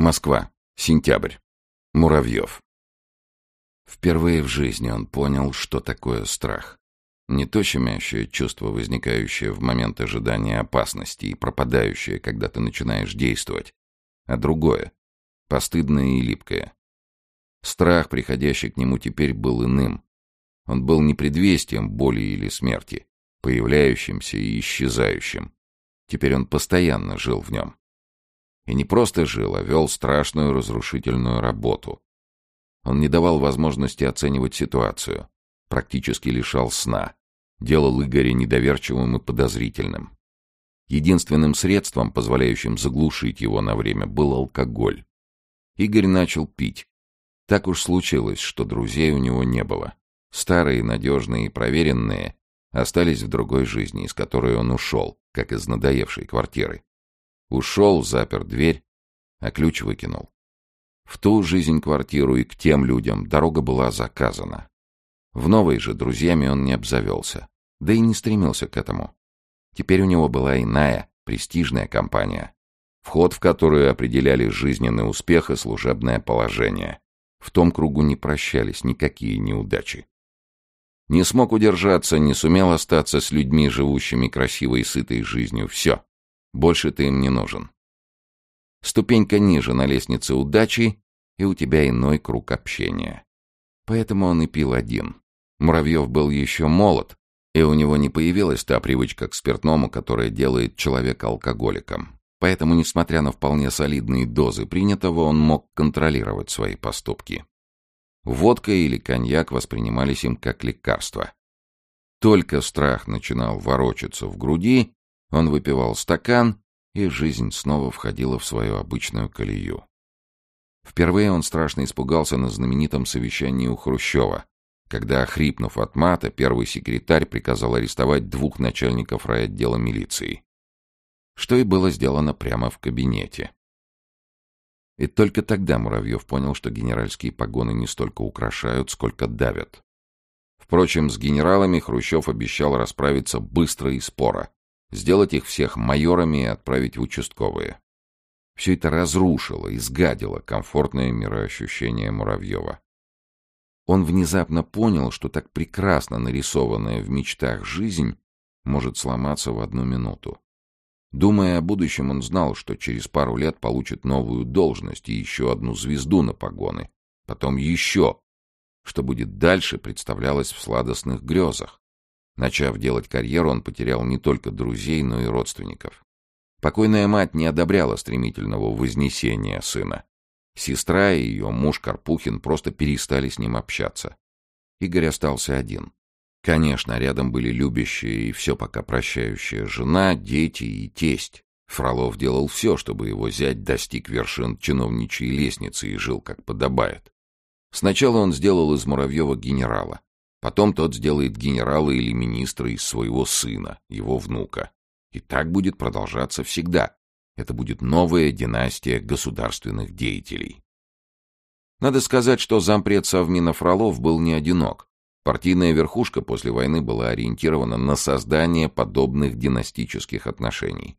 Москва. Сентябрь. Муравьев. Впервые в жизни он понял, что такое страх. Не то щемящее чувство, возникающее в момент ожидания опасности и пропадающее, когда ты начинаешь действовать, а другое, постыдное и липкое. Страх, приходящий к нему теперь, был иным. Он был не предвестием боли или смерти, появляющимся и исчезающим. Теперь он постоянно жил в нем. И не просто жил, а вел страшную разрушительную работу. Он не давал возможности оценивать ситуацию, практически лишал сна, делал Игоря недоверчивым и подозрительным. Единственным средством, позволяющим заглушить его на время, был алкоголь. Игорь начал пить. Так уж случилось, что друзей у него не было. Старые, надежные и проверенные остались в другой жизни, из которой он ушел, как из надоевшей квартиры. Ушел, запер дверь, а ключ выкинул. В ту жизнь-квартиру и к тем людям дорога была заказана. В новой же друзьями он не обзавелся, да и не стремился к этому. Теперь у него была иная, престижная компания, вход в которую определяли жизненный успех и служебное положение. В том кругу не прощались никакие неудачи. Не смог удержаться, не сумел остаться с людьми, живущими красивой и сытой жизнью. Все. Больше ты им не нужен. Ступенька ниже на лестнице удачи, и у тебя иной круг общения. Поэтому он и пил один. Муравьев был еще молод, и у него не появилась та привычка к спиртному, которая делает человека алкоголиком. Поэтому, несмотря на вполне солидные дозы принятого, он мог контролировать свои поступки. Водка или коньяк воспринимались им как лекарство. Только страх начинал ворочаться в груди, он выпивал стакан, и жизнь снова входила в свою обычную колею. Впервые он страшно испугался на знаменитом совещании у Хрущева, когда, охрипнув от мата, первый секретарь приказал арестовать двух начальников райотдела милиции. Что и было сделано прямо в кабинете. И только тогда Муравьев понял, что генеральские погоны не столько украшают, сколько давят. Впрочем, с генералами Хрущев обещал расправиться быстро и споро, сделать их всех майорами и отправить в участковые. Все это разрушило, изгадило комфортное мироощущение Муравьева. Он внезапно понял, что так прекрасно нарисованная в мечтах жизнь может сломаться в одну минуту. Думая о будущем, он знал, что через пару лет получит новую должность и еще одну звезду на погоны. Потом еще. Что будет дальше, представлялось в сладостных грезах. Начав делать карьеру, он потерял не только друзей, но и родственников. Покойная мать не одобряла стремительного вознесения сына. Сестра и ее муж Карпухин просто перестали с ним общаться. Игорь остался один. Конечно, рядом были любящая и все пока прощающая жена, дети и тесть. Фролов делал все, чтобы его зять достиг вершин чиновничьей лестницы и жил как подобает. Сначала он сделал из Муравьева генерала, Потом тот сделает генерала или министра из своего сына, его внука. И так будет продолжаться всегда. Это будет новая династия государственных деятелей. Надо сказать, что зампред Совмина Фролов был не одинок. Партийная верхушка после войны была ориентирована на создание подобных династических отношений.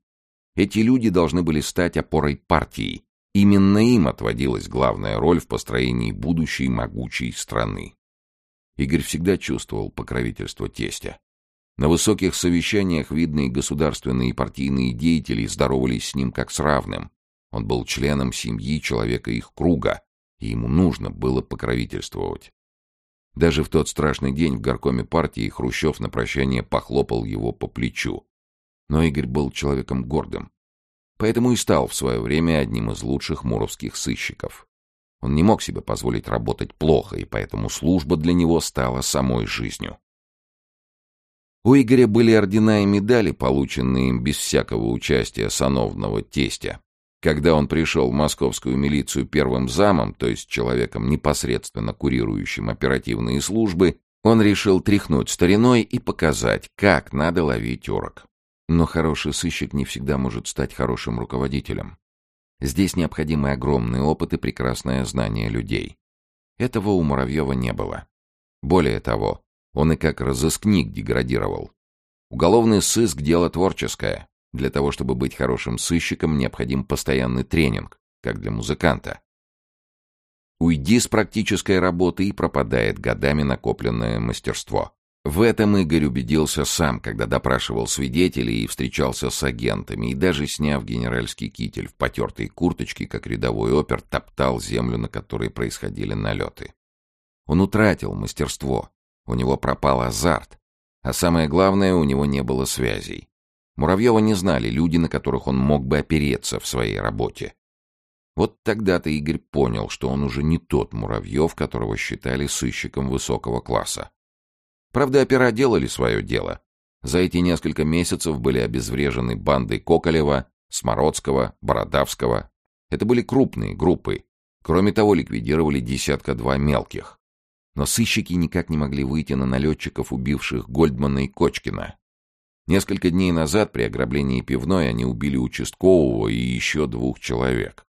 Эти люди должны были стать опорой партии. Именно им отводилась главная роль в построении будущей могучей страны. Игорь всегда чувствовал покровительство тестя. На высоких совещаниях видные государственные и партийные деятели здоровались с ним как с равным. Он был членом семьи человека их круга, и ему нужно было покровительствовать. Даже в тот страшный день в горкоме партии Хрущев на прощание похлопал его по плечу. Но Игорь был человеком гордым. Поэтому и стал в свое время одним из лучших муровских сыщиков. Он не мог себе позволить работать плохо, и поэтому служба для него стала самой жизнью. У Игоря были ордена и медали, полученные им без всякого участия сановного тестя. Когда он пришел в московскую милицию первым замом, то есть человеком, непосредственно курирующим оперативные службы, он решил тряхнуть стариной и показать, как надо ловить урок. Но хороший сыщик не всегда может стать хорошим руководителем. Здесь необходимы огромный опыт и прекрасное знание людей. Этого у Муравьева не было. Более того, он и как разыскник деградировал. Уголовный сыск — дело творческое. Для того, чтобы быть хорошим сыщиком, необходим постоянный тренинг. как для музыканта. Уйди с практической работы и пропадает годами накопленное мастерство. В этом Игорь убедился сам, когда допрашивал свидетелей и встречался с агентами, и даже сняв генеральский китель в потертой курточке, как рядовой опер, топтал землю, на которой происходили налеты. Он утратил мастерство, у него пропал азарт, а самое главное, у него не было связей. Муравьева не знали люди, на которых он мог бы опереться в своей работе. Вот тогда-то Игорь понял, что он уже не тот Муравьев, которого считали сыщиком высокого класса. Правда, опера делали свое дело. За эти несколько месяцев были обезврежены банды Коколева, Смородского, Бородавского. Это были крупные группы. Кроме того, ликвидировали десятка-два мелких. Но сыщики никак не могли выйти на налетчиков, убивших Гольдмана и Кочкина. Несколько дней назад при ограблении пивной они убили участкового и еще двух человек.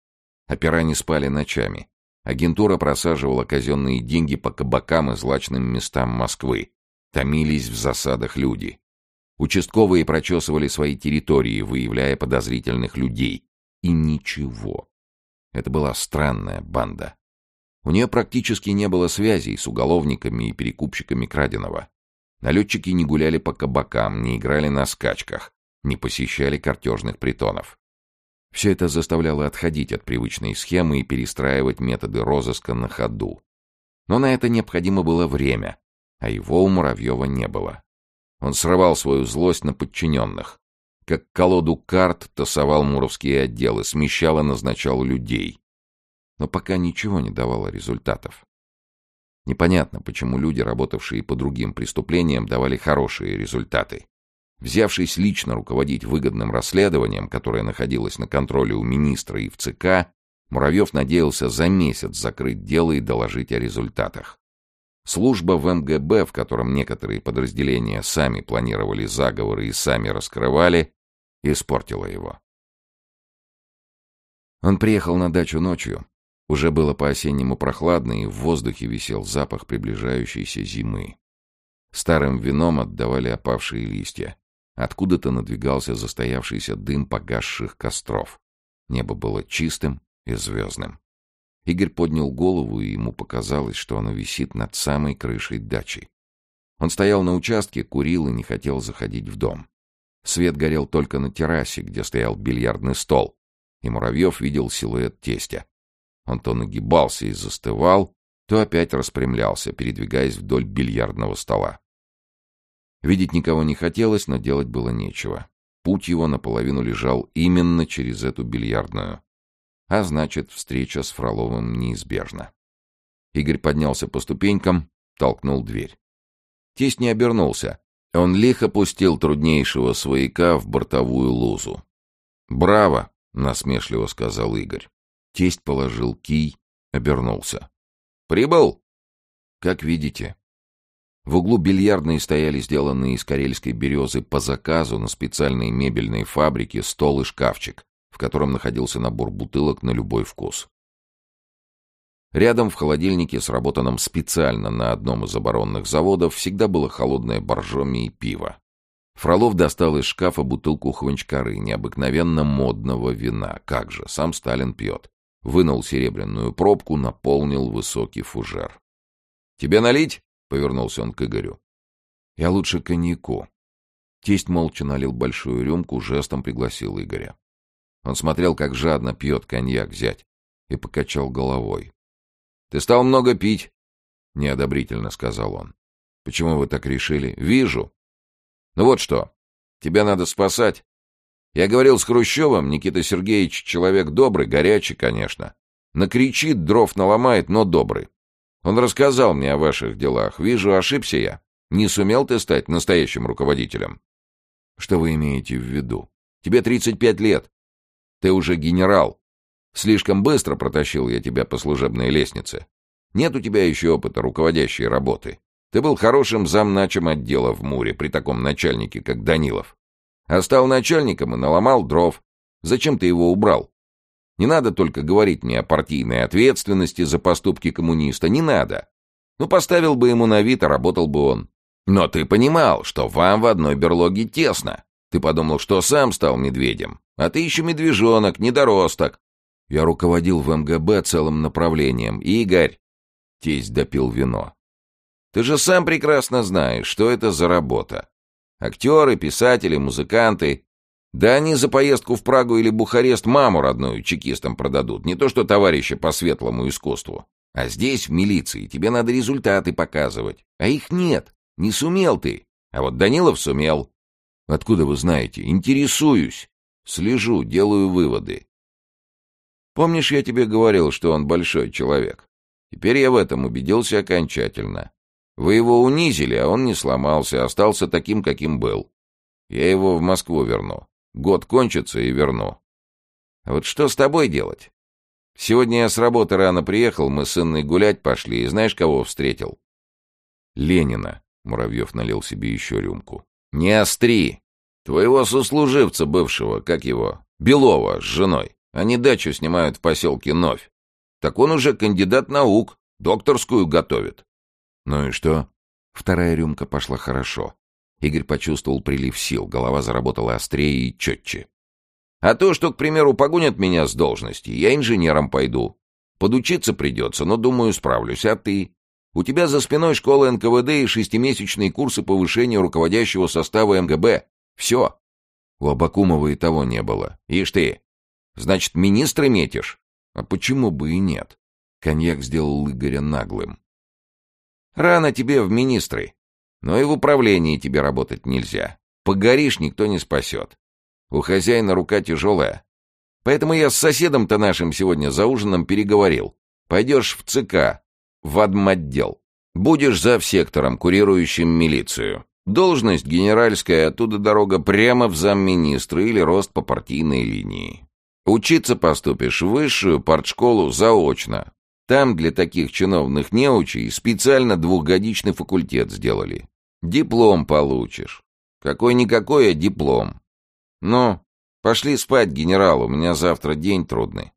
Опера не спали ночами. Агентура просаживала казенные деньги по кабакам и злачным местам Москвы. Томились в засадах люди. Участковые прочесывали свои территории, выявляя подозрительных людей. И ничего. Это была странная банда. У нее практически не было связей с уголовниками и перекупщиками краденого. Налетчики не гуляли по кабакам, не играли на скачках, не посещали картежных притонов. Все это заставляло отходить от привычной схемы и перестраивать методы розыска на ходу. Но на это необходимо было время, а его у Муравьева не было. Он срывал свою злость на подчиненных. Как колоду карт тасовал муровские отделы, смещал и назначал людей. Но пока ничего не давало результатов. Непонятно, почему люди, работавшие по другим преступлениям, давали хорошие результаты. Взявшись лично руководить выгодным расследованием, которое находилось на контроле у министра и в ЦК, Муравьев надеялся за месяц закрыть дело и доложить о результатах. Служба в МГБ, в котором некоторые подразделения сами планировали заговоры и сами раскрывали, испортила его. Он приехал на дачу ночью. Уже было по-осеннему прохладно, и в воздухе висел запах приближающейся зимы. Старым вином отдавали опавшие листья. Откуда-то надвигался застоявшийся дым погасших костров. Небо было чистым и звездным. Игорь поднял голову, и ему показалось, что оно висит над самой крышей дачи. Он стоял на участке, курил и не хотел заходить в дом. Свет горел только на террасе, где стоял бильярдный стол, и Муравьев видел силуэт тестя. Он то нагибался и застывал, то опять распрямлялся, передвигаясь вдоль бильярдного стола. Видеть никого не хотелось, но делать было нечего. Путь его наполовину лежал именно через эту бильярдную. А значит, встреча с Фроловым неизбежна. Игорь поднялся по ступенькам, толкнул дверь. Тесть не обернулся. Он лихо пустил труднейшего свояка в бортовую лузу. «Браво!» — насмешливо сказал Игорь. Тесть положил кий, обернулся. «Прибыл?» «Как видите». В углу бильярдной стояли сделанные из карельской березы по заказу на специальной мебельной фабрике стол и шкафчик котором находился набор бутылок на любой вкус. Рядом в холодильнике, сработанном специально на одном из оборонных заводов, всегда было холодное боржоми и пиво. Фролов достал из шкафа бутылку хванчкары, необыкновенно модного вина. Как же, сам Сталин пьет. Вынул серебряную пробку, наполнил высокий фужер. «Тебе налить?» — повернулся он к Игорю. «Я лучше коньяку». Тесть молча налил большую рюмку, жестом пригласил Игоря. Он смотрел, как жадно пьет коньяк зять, и покачал головой. — Ты стал много пить, — неодобрительно сказал он. — Почему вы так решили? — Вижу. — Ну вот что, тебя надо спасать. Я говорил с Хрущевым, Никита Сергеевич человек добрый, горячий, конечно. Накричит, дров наломает, но добрый. Он рассказал мне о ваших делах. Вижу, ошибся я. Не сумел ты стать настоящим руководителем. Что вы имеете в виду? Тебе 35 лет. Ты уже генерал. Слишком быстро протащил я тебя по служебной лестнице. Нет у тебя еще опыта руководящей работы. Ты был хорошим замначем отдела в Муре при таком начальнике, как Данилов. А стал начальником и наломал дров. Зачем ты его убрал? Не надо только говорить мне о партийной ответственности за поступки коммуниста. Не надо. Ну, поставил бы ему на вид, а работал бы он. Но ты понимал, что вам в одной берлоге тесно. Ты подумал, что сам стал медведем. А ты еще медвежонок, недоросток. Я руководил в МГБ целым направлением. Игорь!» Тесть допил вино. «Ты же сам прекрасно знаешь, что это за работа. Актеры, писатели, музыканты. Да они за поездку в Прагу или Бухарест маму родную чекистам продадут, не то что товарища по светлому искусству. А здесь, в милиции, тебе надо результаты показывать. А их нет. Не сумел ты. А вот Данилов сумел. Откуда вы знаете? Интересуюсь. Слежу, делаю выводы. Помнишь, я тебе говорил, что он большой человек? Теперь я в этом убедился окончательно. Вы его унизили, а он не сломался, остался таким, каким был. Я его в Москву верну. Год кончится и верну. А вот что с тобой делать? Сегодня я с работы рано приехал, мы с Инной гулять пошли, и знаешь, кого встретил? Ленина. Муравьев налил себе еще рюмку. Не остри! Твоего сослуживца бывшего, как его? Белова с женой. Они дачу снимают в поселке Новь. Так он уже кандидат наук, докторскую готовит. Ну и что? Вторая рюмка пошла хорошо. Игорь почувствовал прилив сил, голова заработала острее и четче. А то, что, к примеру, погонят меня с должности, я инженером пойду. Подучиться придется, но, думаю, справлюсь. А ты? У тебя за спиной школа НКВД и шестимесячные курсы повышения руководящего состава МГБ. Все. У Абакумова и того не было. Ишь ты. Значит, министры метишь? А почему бы и нет? Коньяк сделал Игоря наглым. Рано тебе в министры. Но и в управлении тебе работать нельзя. Погоришь, никто не спасет. У хозяина рука тяжелая. Поэтому я с соседом-то нашим сегодня за ужином переговорил. Пойдешь в ЦК, в адмотдел. Будешь за сектором, курирующим милицию. Должность генеральская, оттуда дорога прямо в замминистра или рост по партийной линии. Учиться поступишь в высшую партшколу заочно. Там для таких чиновных неучей специально двухгодичный факультет сделали. Диплом получишь. Какой-никакой, а диплом. Ну, пошли спать, генерал, у меня завтра день трудный.